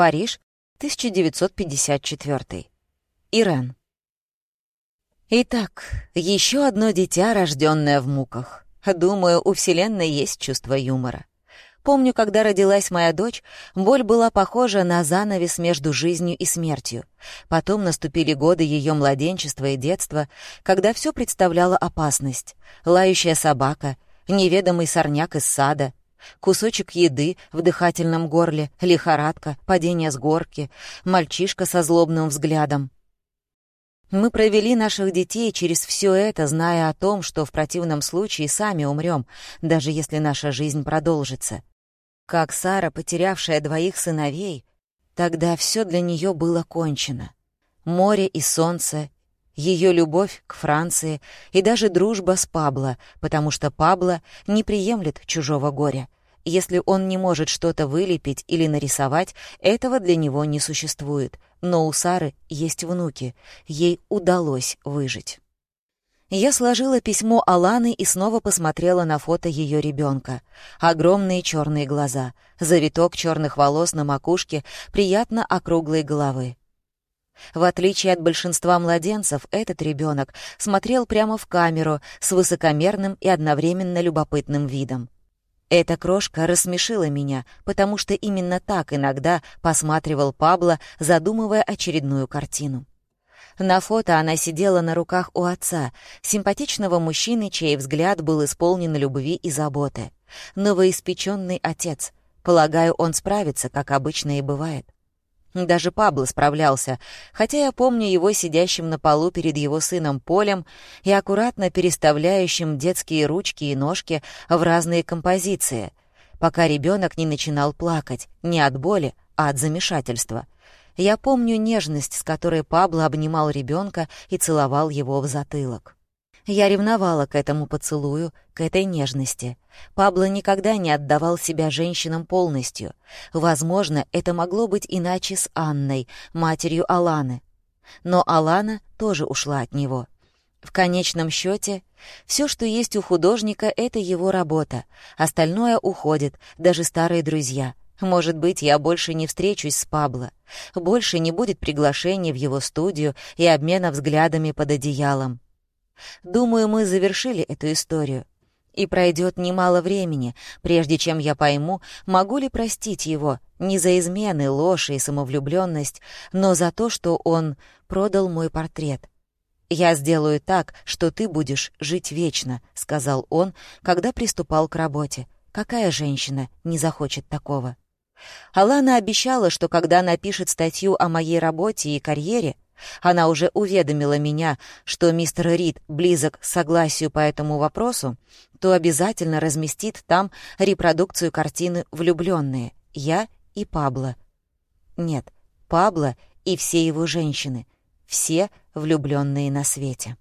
Париж, 1954. Ирен. Итак, еще одно дитя, рожденное в муках. Думаю, у Вселенной есть чувство юмора. Помню, когда родилась моя дочь, боль была похожа на занавес между жизнью и смертью. Потом наступили годы ее младенчества и детства, когда все представляло опасность. Лающая собака, неведомый сорняк из сада, кусочек еды в дыхательном горле, лихорадка, падение с горки, мальчишка со злобным взглядом. Мы провели наших детей через все это, зная о том, что в противном случае сами умрем, даже если наша жизнь продолжится. Как Сара, потерявшая двоих сыновей, тогда все для нее было кончено. Море и солнце, ее любовь к Франции и даже дружба с Пабло, потому что Пабло не приемлет чужого горя. Если он не может что-то вылепить или нарисовать, этого для него не существует. Но у Сары есть внуки, ей удалось выжить. Я сложила письмо Аланы и снова посмотрела на фото ее ребенка. Огромные черные глаза, завиток черных волос на макушке, приятно округлые головы. В отличие от большинства младенцев, этот ребенок смотрел прямо в камеру с высокомерным и одновременно любопытным видом. Эта крошка рассмешила меня, потому что именно так иногда посматривал Пабло, задумывая очередную картину. На фото она сидела на руках у отца, симпатичного мужчины, чей взгляд был исполнен любви и заботы. Новоиспеченный отец. Полагаю, он справится, как обычно и бывает. Даже Пабло справлялся, хотя я помню его сидящим на полу перед его сыном Полем и аккуратно переставляющим детские ручки и ножки в разные композиции, пока ребенок не начинал плакать, не от боли, а от замешательства. Я помню нежность, с которой Пабло обнимал ребенка и целовал его в затылок. Я ревновала к этому поцелую, к этой нежности. Пабло никогда не отдавал себя женщинам полностью. Возможно, это могло быть иначе с Анной, матерью Аланы. Но Алана тоже ушла от него. В конечном счете, все, что есть у художника, — это его работа. Остальное уходит, даже старые друзья. Может быть, я больше не встречусь с Пабло. Больше не будет приглашений в его студию и обмена взглядами под одеялом. Думаю, мы завершили эту историю. И пройдет немало времени, прежде чем я пойму, могу ли простить его не за измены, ложь и самовлюбленность, но за то, что он продал мой портрет. «Я сделаю так, что ты будешь жить вечно», — сказал он, когда приступал к работе. «Какая женщина не захочет такого?» Алана обещала, что когда напишет статью о моей работе и карьере, она уже уведомила меня, что мистер Рид близок к согласию по этому вопросу, то обязательно разместит там репродукцию картины «Влюбленные» я и Пабло. Нет, Пабло и все его женщины, все влюбленные на свете.